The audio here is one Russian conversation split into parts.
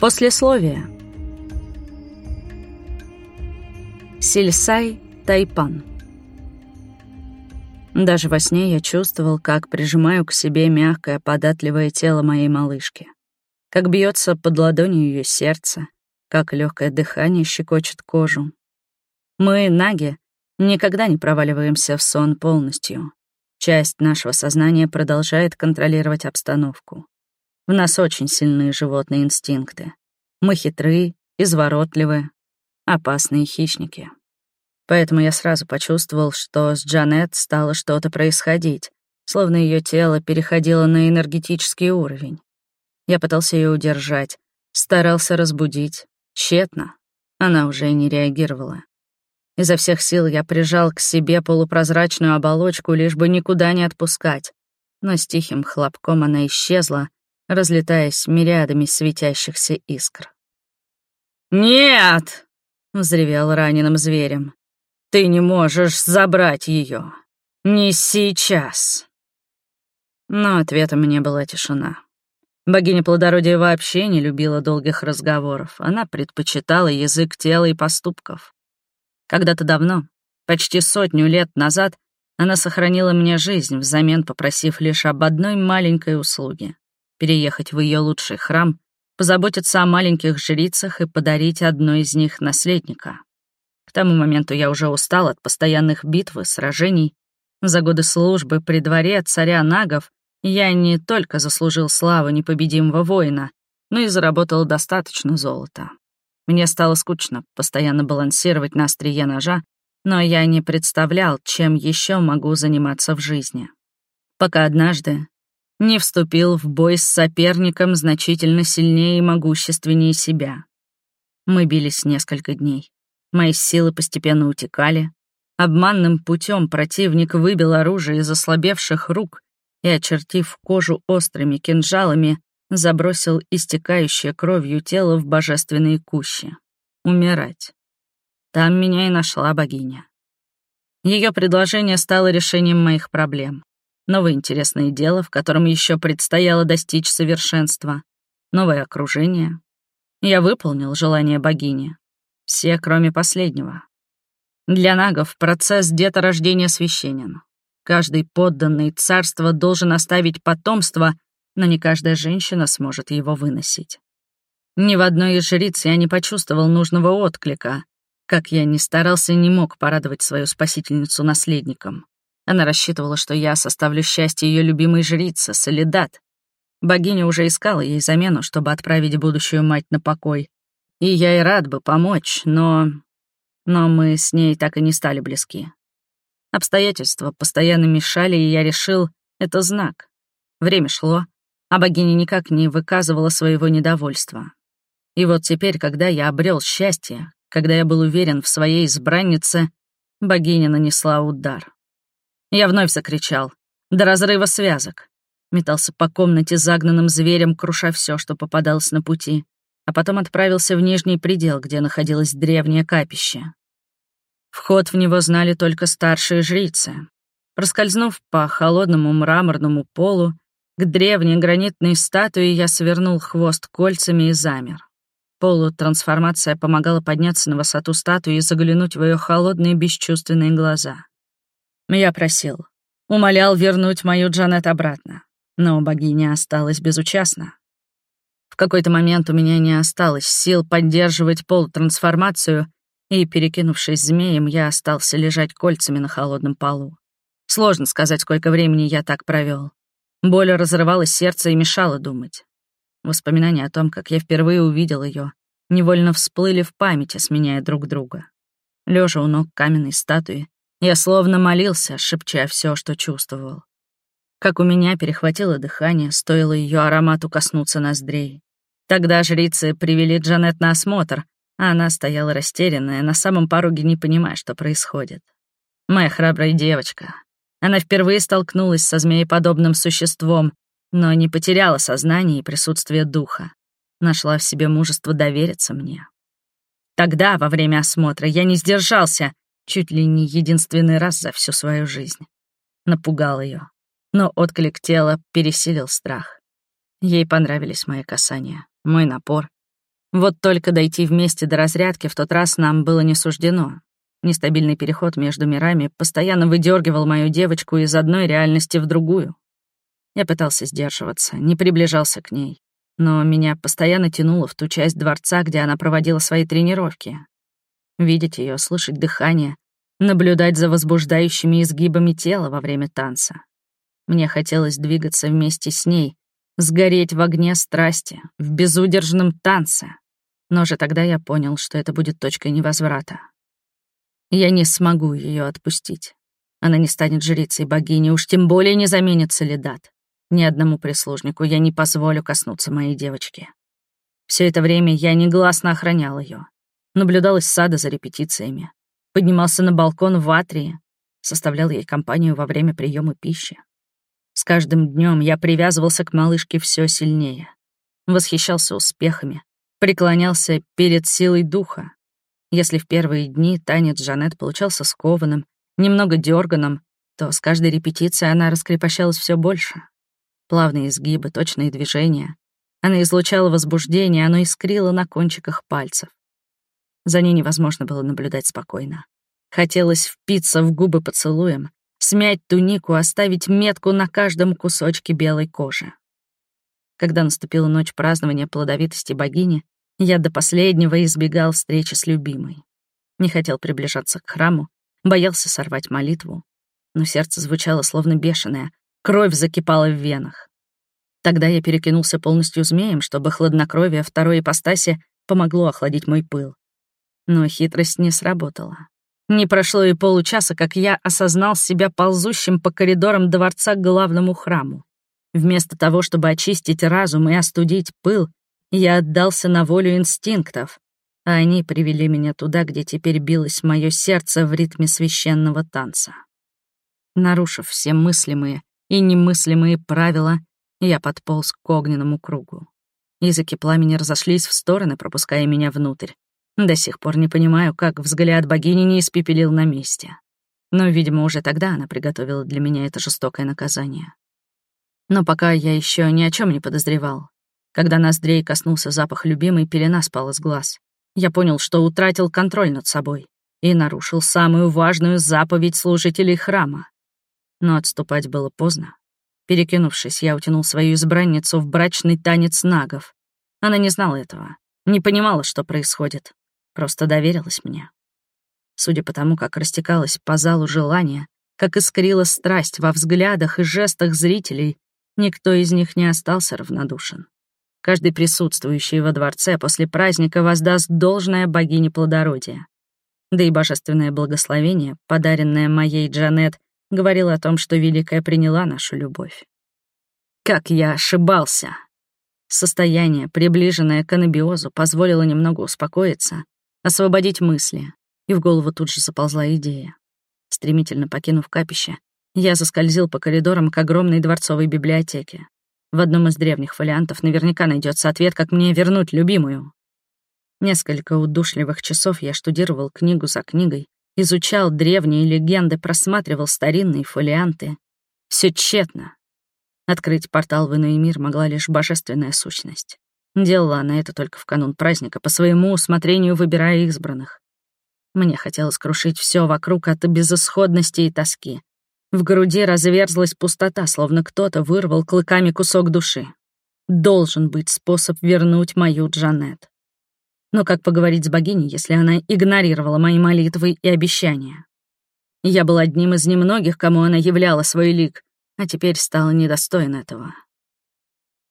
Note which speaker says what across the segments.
Speaker 1: Послесловие. Сильсай Тайпан. Даже во сне я чувствовал, как прижимаю к себе мягкое, податливое тело моей малышки, как бьется под ладонью ее сердце, как легкое дыхание щекочет кожу. Мы, наги, никогда не проваливаемся в сон полностью. Часть нашего сознания продолжает контролировать обстановку. В нас очень сильные животные инстинкты. Мы хитрые, изворотливые, опасные хищники. Поэтому я сразу почувствовал, что с Джанет стало что-то происходить, словно ее тело переходило на энергетический уровень. Я пытался ее удержать, старался разбудить. Тщетно. Она уже не реагировала. Изо всех сил я прижал к себе полупрозрачную оболочку, лишь бы никуда не отпускать. Но с тихим хлопком она исчезла, разлетаясь мириадами светящихся искр. «Нет!» — взревел раненым зверем. «Ты не можешь забрать ее. Не сейчас!» Но ответом мне была тишина. Богиня плодородия вообще не любила долгих разговоров. Она предпочитала язык тела и поступков. Когда-то давно, почти сотню лет назад, она сохранила мне жизнь, взамен попросив лишь об одной маленькой услуге — переехать в ее лучший храм позаботиться о маленьких жрицах и подарить одной из них наследника. К тому моменту я уже устал от постоянных битв и сражений. За годы службы при дворе царя Нагов я не только заслужил славу непобедимого воина, но и заработал достаточно золота. Мне стало скучно постоянно балансировать на острие ножа, но я не представлял, чем еще могу заниматься в жизни. Пока однажды не вступил в бой с соперником значительно сильнее и могущественнее себя. Мы бились несколько дней. Мои силы постепенно утекали. Обманным путем противник выбил оружие из ослабевших рук и, очертив кожу острыми кинжалами, забросил истекающее кровью тело в божественные кущи. Умирать. Там меня и нашла богиня. Ее предложение стало решением моих проблем новое интересное дело, в котором еще предстояло достичь совершенства, новое окружение. Я выполнил желание богини. Все, кроме последнего. Для нагов процесс деторождения священен. Каждый подданный царства должен оставить потомство, но не каждая женщина сможет его выносить. Ни в одной из жриц я не почувствовал нужного отклика. Как я ни старался, не мог порадовать свою спасительницу наследником. Она рассчитывала, что я составлю счастье ее любимой жрицы, Солидат. Богиня уже искала ей замену, чтобы отправить будущую мать на покой. И я и рад бы помочь, но... Но мы с ней так и не стали близки. Обстоятельства постоянно мешали, и я решил, это знак. Время шло, а богиня никак не выказывала своего недовольства. И вот теперь, когда я обрел счастье, когда я был уверен в своей избраннице, богиня нанесла удар. Я вновь закричал. До разрыва связок. Метался по комнате загнанным зверем, круша все, что попадалось на пути, а потом отправился в нижний предел, где находилось древнее капище. Вход в него знали только старшие жрицы. Проскользнув по холодному мраморному полу, к древней гранитной статуе я свернул хвост кольцами и замер. Полутрансформация помогала подняться на высоту статуи и заглянуть в ее холодные бесчувственные глаза. Я просил, умолял вернуть мою Джанет обратно, но богиня осталась безучастна. В какой-то момент у меня не осталось сил поддерживать полутрансформацию, и, перекинувшись змеем, я остался лежать кольцами на холодном полу. Сложно сказать, сколько времени я так провел. Боль разрывала сердце и мешала думать. Воспоминания о том, как я впервые увидел ее, невольно всплыли в памяти, сменяя друг друга. Лежа у ног каменной статуи, я словно молился, шепча все, что чувствовал. Как у меня перехватило дыхание, стоило ее аромату коснуться ноздрей. Тогда жрицы привели Джанет на осмотр, а она стояла растерянная, на самом пороге не понимая, что происходит. Моя храбрая девочка. Она впервые столкнулась со змееподобным существом, но не потеряла сознание и присутствие духа. Нашла в себе мужество довериться мне. Тогда, во время осмотра, я не сдержался чуть ли не единственный раз за всю свою жизнь. Напугал ее, но отклик тела пересилил страх. Ей понравились мои касания, мой напор, Вот только дойти вместе до разрядки в тот раз нам было не суждено. Нестабильный переход между мирами постоянно выдергивал мою девочку из одной реальности в другую. Я пытался сдерживаться, не приближался к ней, но меня постоянно тянуло в ту часть дворца, где она проводила свои тренировки. Видеть ее, слышать дыхание, наблюдать за возбуждающими изгибами тела во время танца. Мне хотелось двигаться вместе с ней, сгореть в огне страсти, в безудержном танце. Но же тогда я понял, что это будет точкой невозврата. Я не смогу ее отпустить. Она не станет жрицей богини, уж тем более не заменит Солидат. Ни одному прислужнику я не позволю коснуться моей девочки. Все это время я негласно охранял ее, наблюдал из сада за репетициями, поднимался на балкон в Атрии, составлял ей компанию во время приема пищи. С каждым днем я привязывался к малышке все сильнее, восхищался успехами, преклонялся перед силой духа. Если в первые дни танец Жанет получался скованным, немного дерганым, то с каждой репетицией она раскрепощалась все больше. Плавные изгибы, точные движения. Она излучала возбуждение, оно искрило на кончиках пальцев. За ней невозможно было наблюдать спокойно. Хотелось впиться в губы поцелуем, смять тунику, оставить метку на каждом кусочке белой кожи. Когда наступила ночь празднования плодовитости богини, я до последнего избегал встречи с любимой. Не хотел приближаться к храму, боялся сорвать молитву. Но сердце звучало словно бешеное, кровь закипала в венах. Тогда я перекинулся полностью змеем, чтобы хладнокровие второй ипостаси помогло охладить мой пыл. Но хитрость не сработала. Не прошло и получаса, как я осознал себя ползущим по коридорам дворца к главному храму. Вместо того, чтобы очистить разум и остудить пыл, я отдался на волю инстинктов, а они привели меня туда, где теперь билось мое сердце в ритме священного танца. Нарушив все мыслимые и немыслимые правила, я подполз к огненному кругу. Языки пламени разошлись в стороны, пропуская меня внутрь, до сих пор не понимаю, как взгляд богини не испепелил на месте. Но, видимо, уже тогда она приготовила для меня это жестокое наказание. Но пока я еще ни о чем не подозревал. Когда ноздрей коснулся запах любимой, пелена спала с глаз. Я понял, что утратил контроль над собой и нарушил самую важную заповедь служителей храма. Но отступать было поздно. Перекинувшись, я утянул свою избранницу в брачный танец нагов. Она не знала этого, не понимала, что происходит просто доверилась мне. Судя по тому, как растекалось по залу желание, как искрила страсть во взглядах и жестах зрителей, никто из них не остался равнодушен. Каждый присутствующий во дворце после праздника воздаст должное богине плодородия. Да и божественное благословение, подаренное моей Джанет, говорило о том, что Великая приняла нашу любовь. Как я ошибался! Состояние, приближенное к анабиозу, позволило немного успокоиться, освободить мысли, и в голову тут же заползла идея. Стремительно покинув капище, я заскользил по коридорам к огромной дворцовой библиотеке. В одном из древних фолиантов наверняка найдется ответ, как мне вернуть любимую. Несколько удушливых часов я штудировал книгу за книгой, изучал древние легенды, просматривал старинные фолианты. Все тщетно. Открыть портал в иной мир могла лишь божественная сущность. Делала она это только в канун праздника, по своему усмотрению выбирая избранных. Мне хотелось крушить все вокруг от безысходности и тоски. В груди разверзлась пустота, словно кто-то вырвал клыками кусок души. Должен быть способ вернуть мою Джанет. Но как поговорить с богиней, если она игнорировала мои молитвы и обещания? Я был одним из немногих, кому она являла свой лик, а теперь стала недостоин этого.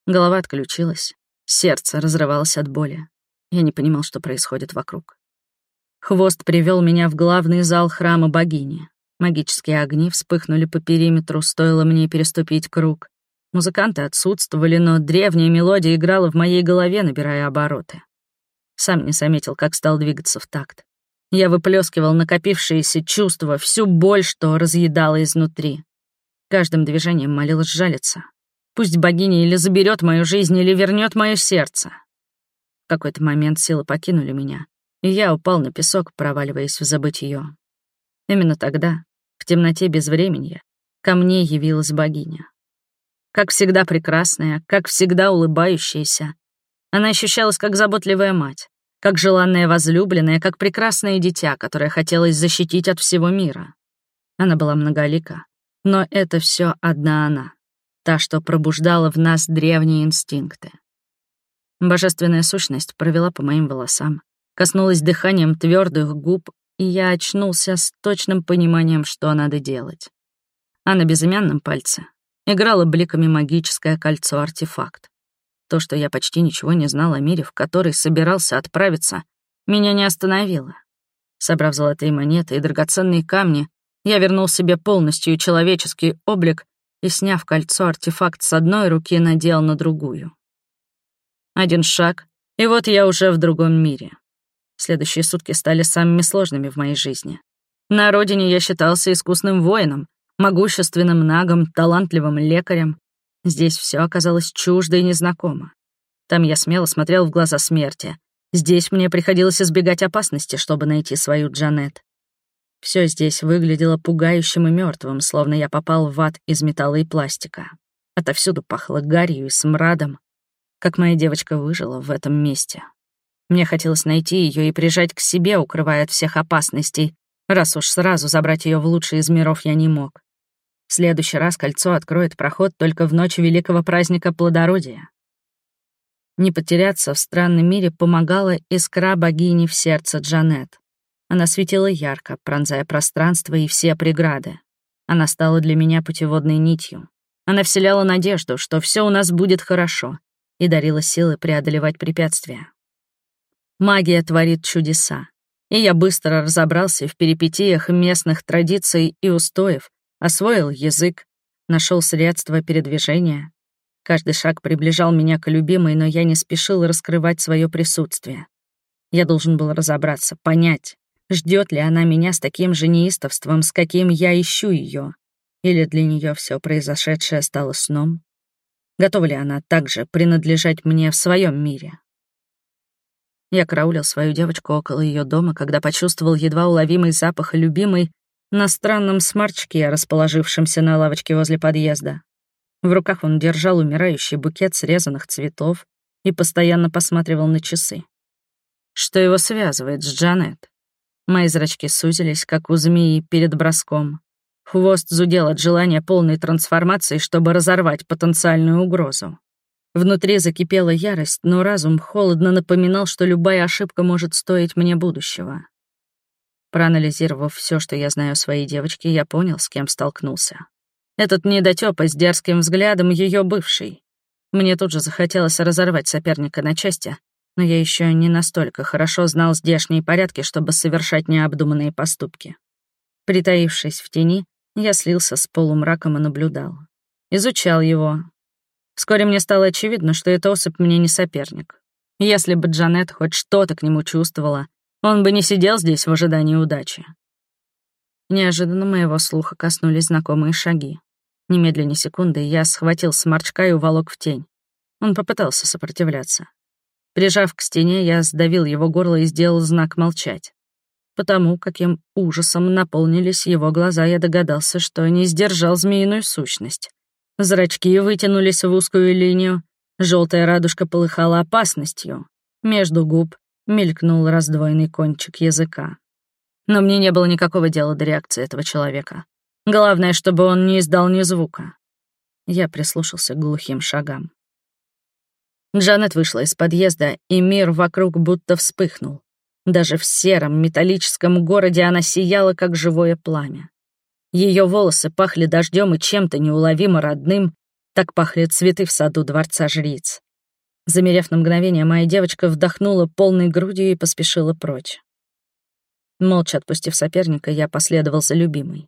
Speaker 1: Голова отключилась. Сердце разрывалось от боли. Я не понимал, что происходит вокруг. Хвост привел меня в главный зал храма богини. Магические огни вспыхнули по периметру, стоило мне переступить круг. Музыканты отсутствовали, но древняя мелодия играла в моей голове, набирая обороты. Сам не заметил, как стал двигаться в такт. Я выплескивал накопившиеся чувства, всю боль, что разъедала изнутри. Каждым движением молил сжалиться, Пусть богиня или заберет мою жизнь, или вернет мое сердце. В какой-то момент силы покинули меня, и я упал на песок, проваливаясь в забытье. Именно тогда, в темноте безвременья, ко мне явилась богиня. Как всегда прекрасная, как всегда улыбающаяся, Она ощущалась как заботливая мать, как желанная возлюбленная, как прекрасное дитя, которое хотелось защитить от всего мира. Она была многолика, но это все одна она, та, что пробуждала в нас древние инстинкты. Божественная сущность провела по моим волосам, коснулась дыханием твердых губ, и я очнулся с точным пониманием, что надо делать. А на безымянном пальце играло бликами магическое кольцо-артефакт. То, что я почти ничего не знал о мире, в который собирался отправиться, меня не остановило. Собрав золотые монеты и драгоценные камни, я вернул себе полностью человеческий облик и, сняв кольцо-артефакт с одной руки, надел на другую. Один шаг, и вот я уже в другом мире. Следующие сутки стали самыми сложными в моей жизни. На родине я считался искусным воином, могущественным нагом, талантливым лекарем. Здесь все оказалось чуждо и незнакомо. Там я смело смотрел в глаза смерти. Здесь мне приходилось избегать опасности, чтобы найти свою Джанет. Все здесь выглядело пугающим и мертвым, словно я попал в ад из металла и пластика. Отовсюду пахло гарью и смрадом. Как моя девочка выжила в этом месте. Мне хотелось найти ее и прижать к себе, укрывая от всех опасностей, раз уж сразу забрать ее в лучший из миров я не мог. В следующий раз кольцо откроет проход только в ночь великого праздника плодородия. Не потеряться в странном мире помогала искра богини в сердце Джанет. Она светила ярко, пронзая пространство и все преграды. Она стала для меня путеводной нитью. Она вселяла надежду, что все у нас будет хорошо, и дарила силы преодолевать препятствия. Магия творит чудеса, и я быстро разобрался в перипетиях местных традиций и устоев, освоил язык, нашел средства передвижения. Каждый шаг приближал меня к любимой, но я не спешил раскрывать свое присутствие. Я должен был разобраться, понять, ждет ли она меня с таким же неистовством, с каким я ищу ее, или для нее все произошедшее стало сном. Готова ли она также принадлежать мне в своем мире? Я караулил свою девочку около ее дома, когда почувствовал едва уловимый запах любимой на странном сморчке, расположившемся на лавочке возле подъезда. В руках он держал умирающий букет срезанных цветов и постоянно посматривал на часы. Что его связывает с Джанет? Мои зрачки сузились, как у змеи перед броском. Хвост зудел от желания полной трансформации, чтобы разорвать потенциальную угрозу. Внутри закипела ярость, но разум холодно напоминал, что любая ошибка может стоить мне будущего. Проанализировав все, что я знаю о своей девочке, я понял, с кем столкнулся. Этот недотёпа с дерзким взглядом ее бывший. Мне тут же захотелось разорвать соперника на части, но я еще не настолько хорошо знал здешние порядки, чтобы совершать необдуманные поступки. Притаившись в тени, я слился с полумраком и наблюдал. Изучал его. Вскоре мне стало очевидно, что эта особь мне не соперник. Если бы Джанет хоть что-то к нему чувствовала, он бы не сидел здесь в ожидании удачи. Неожиданно моего слуха коснулись знакомые шаги. Немедленно секунды я схватил сморчка и уволок в тень. Он попытался сопротивляться. Прижав к стене, я сдавил его горло и сделал знак молчать. Потому каким ужасом наполнились его глаза, я догадался, что не сдержал змеиную сущность. Зрачки вытянулись в узкую линию, желтая радужка полыхала опасностью. Между губ мелькнул раздвоенный кончик языка. Но мне не было никакого дела до реакции этого человека. Главное, чтобы он не издал ни звука. Я прислушался к глухим шагам. Джанет вышла из подъезда, и мир вокруг будто вспыхнул. Даже в сером металлическом городе она сияла, как живое пламя. Ее волосы пахли дождем и чем-то неуловимо родным, так пахли цветы в саду дворца жриц. Замерев на мгновение, моя девочка вдохнула полной грудью и поспешила прочь. Молча отпустив соперника, я последовал за любимой.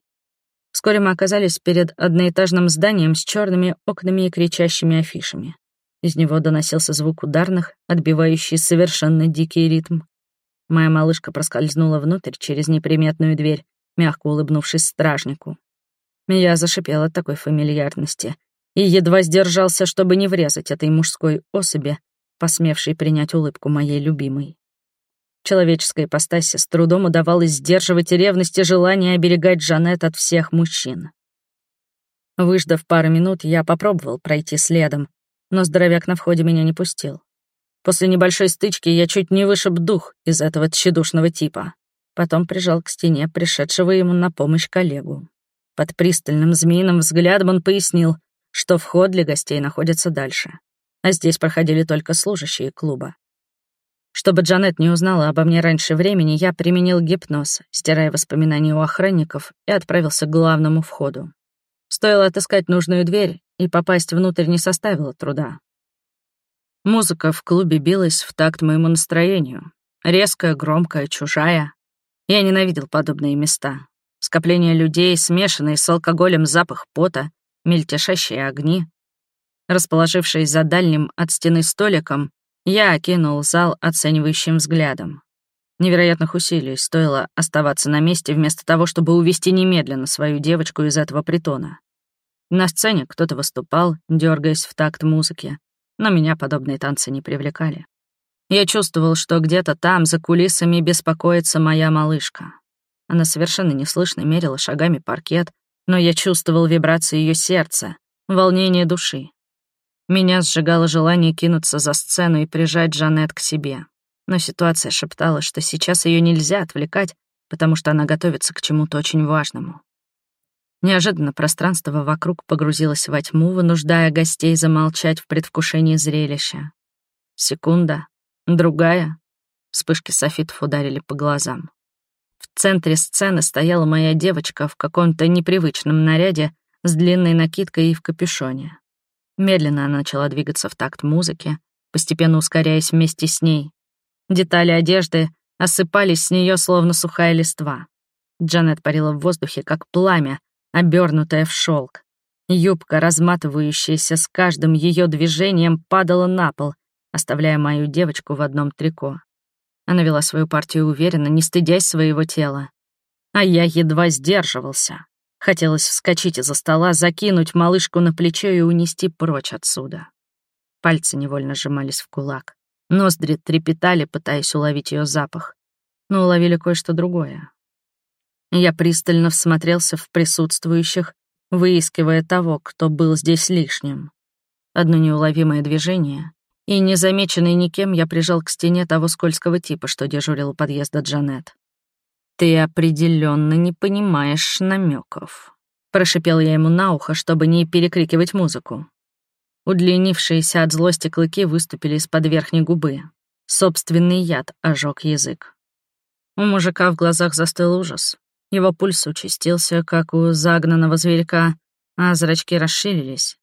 Speaker 1: Вскоре мы оказались перед одноэтажным зданием с черными окнами и кричащими афишами. Из него доносился звук ударных, отбивающий совершенно дикий ритм. Моя малышка проскользнула внутрь через неприметную дверь, мягко улыбнувшись стражнику. Я зашипела такой фамильярности и едва сдержался, чтобы не врезать этой мужской особи, посмевшей принять улыбку моей любимой. Человеческая ипостаси с трудом удавалось сдерживать ревность и желание оберегать Жанет от всех мужчин. Выждав пару минут, я попробовал пройти следом, но здоровяк на входе меня не пустил. После небольшой стычки я чуть не вышиб дух из этого тщедушного типа. Потом прижал к стене пришедшего ему на помощь коллегу. Под пристальным змеиным взглядом он пояснил, что вход для гостей находится дальше, а здесь проходили только служащие клуба. Чтобы Джанет не узнала обо мне раньше времени, я применил гипноз, стирая воспоминания у охранников, и отправился к главному входу. Стоило отыскать нужную дверь, и попасть внутрь не составило труда. Музыка в клубе билась в такт моему настроению. Резкая, громкая, чужая. Я ненавидел подобные места. Скопление людей, смешанные с алкоголем запах пота, мельтешащие огни. Расположившись за дальним от стены столиком, я окинул зал оценивающим взглядом. Невероятных усилий стоило оставаться на месте вместо того, чтобы увести немедленно свою девочку из этого притона. На сцене кто-то выступал, дергаясь в такт музыки, но меня подобные танцы не привлекали. Я чувствовал, что где-то там, за кулисами, беспокоится моя малышка. Она совершенно неслышно мерила шагами паркет, но я чувствовал вибрации ее сердца, волнение души. Меня сжигало желание кинуться за сцену и прижать Жанет к себе. Но ситуация шептала, что сейчас ее нельзя отвлекать, потому что она готовится к чему-то очень важному. Неожиданно пространство вокруг погрузилось во тьму, вынуждая гостей замолчать в предвкушении зрелища. Секунда, другая. Вспышки софитов ударили по глазам. В центре сцены стояла моя девочка в каком-то непривычном наряде с длинной накидкой и в капюшоне. Медленно она начала двигаться в такт музыки, постепенно ускоряясь вместе с ней. Детали одежды осыпались с нее словно сухая листва. Джанет парила в воздухе, как пламя, обернутая в шелк. Юбка, разматывающаяся с каждым ее движением, падала на пол, оставляя мою девочку в одном трико. Она вела свою партию уверенно, не стыдясь своего тела. А я едва сдерживался. Хотелось вскочить из-за стола, закинуть малышку на плечо и унести прочь отсюда. Пальцы невольно сжимались в кулак. Ноздри трепетали, пытаясь уловить ее запах. Но уловили кое-что другое. Я пристально всмотрелся в присутствующих, выискивая того, кто был здесь лишним. Одно неуловимое движение, и, незамеченный никем, я прижал к стене того скользкого типа, что дежурил у подъезда Джанет. «Ты определенно не понимаешь намеков», — прошипел я ему на ухо, чтобы не перекрикивать музыку. Удлинившиеся от злости клыки выступили из-под верхней губы. Собственный яд ожег язык. У мужика в глазах застыл ужас. Его пульс участился, как у загнанного зверька, а зрачки расширились.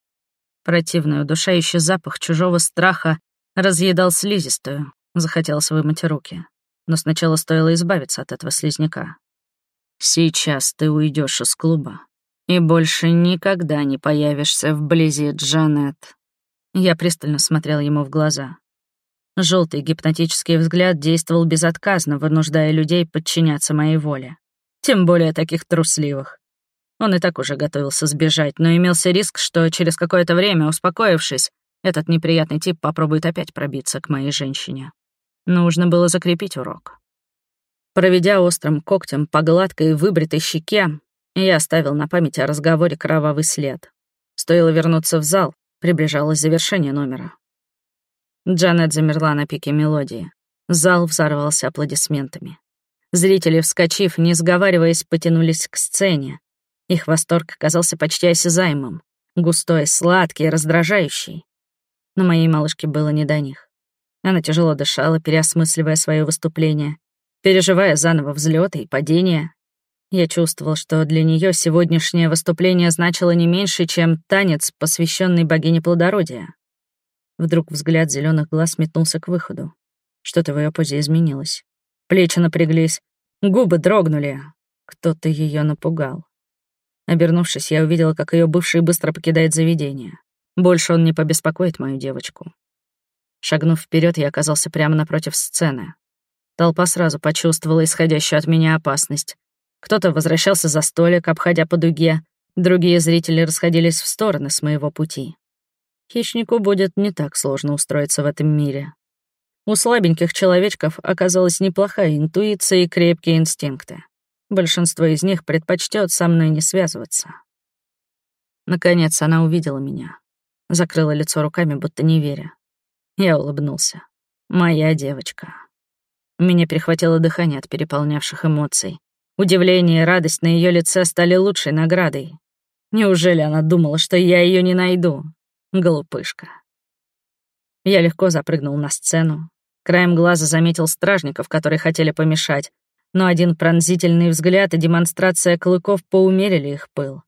Speaker 1: Противный удушающий запах чужого страха разъедал слизистую, захотелось вымыть руки но сначала стоило избавиться от этого слизняка. Сейчас ты уйдешь из клуба и больше никогда не появишься вблизи Джанет. Я пристально смотрел ему в глаза. Желтый гипнотический взгляд действовал безотказно, вынуждая людей подчиняться моей воле. Тем более таких трусливых. Он и так уже готовился сбежать, но имелся риск, что через какое-то время, успокоившись, этот неприятный тип попробует опять пробиться к моей женщине. Нужно было закрепить урок. Проведя острым когтем по гладкой выбритой щеке, я оставил на память о разговоре кровавый след. Стоило вернуться в зал, приближалось завершение номера. Джанет замерла на пике мелодии. Зал взорвался аплодисментами. Зрители, вскочив, не сговариваясь, потянулись к сцене. Их восторг казался почти осязаемым, густой, сладкий, раздражающий. Но моей малышке было не до них. Она тяжело дышала, переосмысливая свое выступление, переживая заново взлеты и падения. Я чувствовал, что для нее сегодняшнее выступление значило не меньше, чем танец, посвященный богине плодородия. Вдруг взгляд зеленых глаз метнулся к выходу. Что-то в ее позе изменилось. Плечи напряглись, губы дрогнули. Кто-то ее напугал. Обернувшись, я увидела, как ее бывший быстро покидает заведение. Больше он не побеспокоит мою девочку. Шагнув вперед, я оказался прямо напротив сцены. Толпа сразу почувствовала исходящую от меня опасность. Кто-то возвращался за столик, обходя по дуге, другие зрители расходились в стороны с моего пути. Хищнику будет не так сложно устроиться в этом мире. У слабеньких человечков оказалась неплохая интуиция и крепкие инстинкты. Большинство из них предпочтет со мной не связываться. Наконец она увидела меня. Закрыла лицо руками, будто не веря. Я улыбнулся. Моя девочка. Меня перехватило дыхание от переполнявших эмоций. Удивление и радость на ее лице стали лучшей наградой. Неужели она думала, что я ее не найду? Глупышка. Я легко запрыгнул на сцену. Краем глаза заметил стражников, которые хотели помешать, но один пронзительный взгляд и демонстрация клыков поумерили их пыл.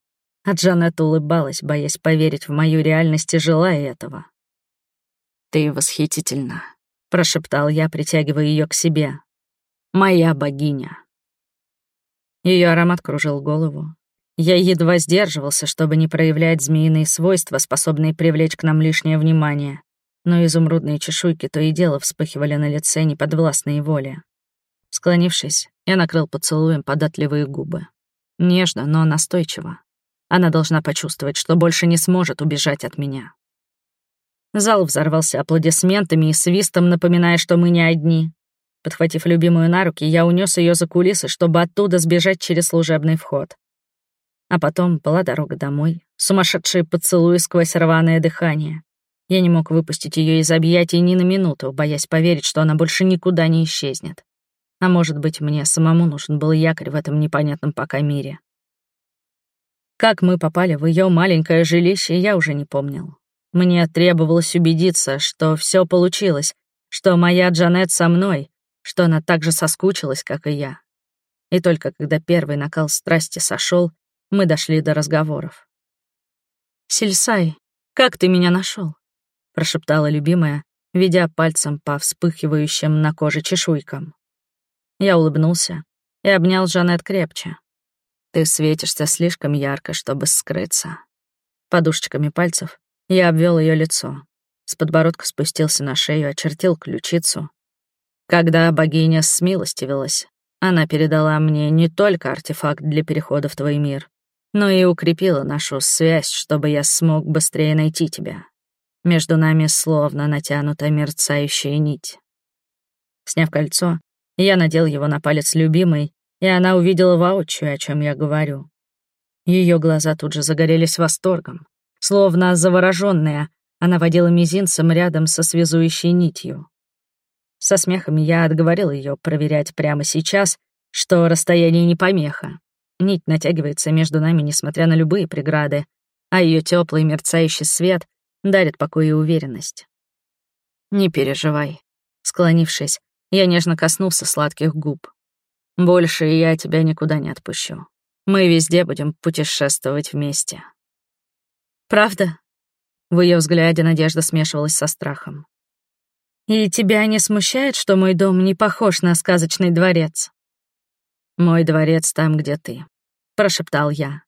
Speaker 1: А Джанет улыбалась, боясь поверить в мою реальность и желая этого. «Ты восхитительна», — прошептал я, притягивая ее к себе. «Моя богиня». Ее аромат кружил голову. Я едва сдерживался, чтобы не проявлять змеиные свойства, способные привлечь к нам лишнее внимание, но изумрудные чешуйки то и дело вспыхивали на лице неподвластные воли. Склонившись, я накрыл поцелуем податливые губы. Нежно, но настойчиво. Она должна почувствовать, что больше не сможет убежать от меня. Зал взорвался аплодисментами и свистом, напоминая, что мы не одни. Подхватив любимую на руки, я унес ее за кулисы, чтобы оттуда сбежать через служебный вход. А потом была дорога домой, сумасшедшие поцелуи сквозь рваное дыхание. Я не мог выпустить ее из объятий ни на минуту, боясь поверить, что она больше никуда не исчезнет. А может быть, мне самому нужен был якорь в этом непонятном пока мире. Как мы попали в ее маленькое жилище, я уже не помнил. Мне требовалось убедиться, что все получилось, что моя Джанет со мной, что она так же соскучилась, как и я. И только когда первый накал страсти сошел, мы дошли до разговоров. «Сельсай, как ты меня нашел? Прошептала любимая, ведя пальцем по вспыхивающим на коже чешуйкам. Я улыбнулся и обнял Жанет крепче. «Ты светишься слишком ярко, чтобы скрыться». Подушечками пальцев я обвел ее лицо. С подбородка спустился на шею, очертил ключицу. Когда богиня смилостивилась, она передала мне не только артефакт для перехода в твой мир, но и укрепила нашу связь, чтобы я смог быстрее найти тебя. Между нами словно натянута мерцающая нить. Сняв кольцо, я надел его на палец любимой, и она увидела воочию, о чем я говорю. Ее глаза тут же загорелись восторгом. Словно заворожённая, она водила мизинцем рядом со связующей нитью. Со смехом я отговорил ее проверять прямо сейчас, что расстояние не помеха. Нить натягивается между нами, несмотря на любые преграды, а ее теплый мерцающий свет дарит покой и уверенность. «Не переживай». Склонившись, я нежно коснулся сладких губ. «Больше я тебя никуда не отпущу. Мы везде будем путешествовать вместе». Правда? В ее взгляде надежда смешивалась со страхом. И тебя не смущает, что мой дом не похож на сказочный дворец? Мой дворец там, где ты, прошептал я.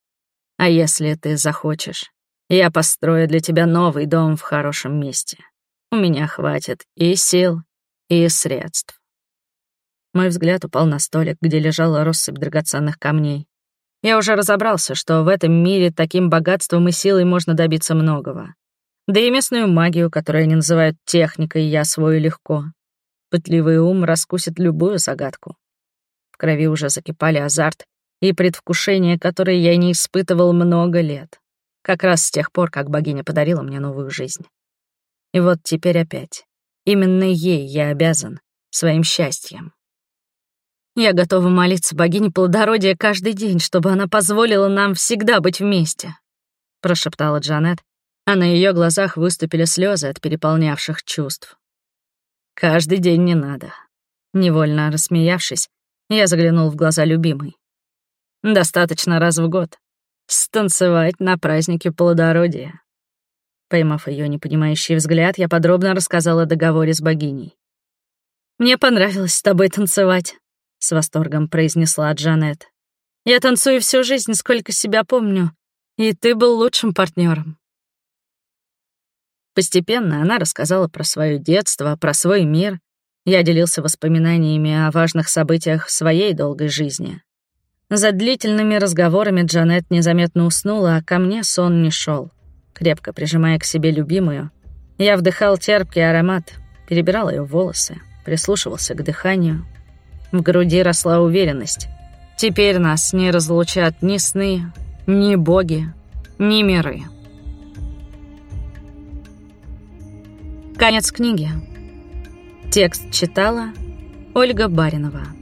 Speaker 1: А если ты захочешь, я построю для тебя новый дом в хорошем месте. У меня хватит и сил, и средств. Мой взгляд упал на столик, где лежала россыпь драгоценных камней. Я уже разобрался, что в этом мире таким богатством и силой можно добиться многого. Да и местную магию, которую они называют техникой, я освою легко. Пытливый ум раскусит любую загадку. В крови уже закипали азарт и предвкушение, которые я не испытывал много лет. Как раз с тех пор, как богиня подарила мне новую жизнь. И вот теперь опять. Именно ей я обязан своим счастьем. Я готова молиться богине плодородия каждый день, чтобы она позволила нам всегда быть вместе», — прошептала Джанет, а на ее глазах выступили слезы от переполнявших чувств. «Каждый день не надо». Невольно рассмеявшись, я заглянул в глаза любимой. «Достаточно раз в год. Станцевать на празднике плодородия». Поймав ее непонимающий взгляд, я подробно рассказала о договоре с богиней. «Мне понравилось с тобой танцевать», — с восторгом произнесла Джанет. «Я танцую всю жизнь, сколько себя помню, и ты был лучшим партнером. Постепенно она рассказала про свое детство, про свой мир. Я делился воспоминаниями о важных событиях в своей долгой жизни. За длительными разговорами Джанет незаметно уснула, а ко мне сон не шел. Крепко прижимая к себе любимую, я вдыхал терпкий аромат, перебирал ее волосы, прислушивался к дыханию — в груди росла уверенность. Теперь нас не разлучат ни сны, ни боги, ни миры. Конец книги. Текст читала Ольга Баринова.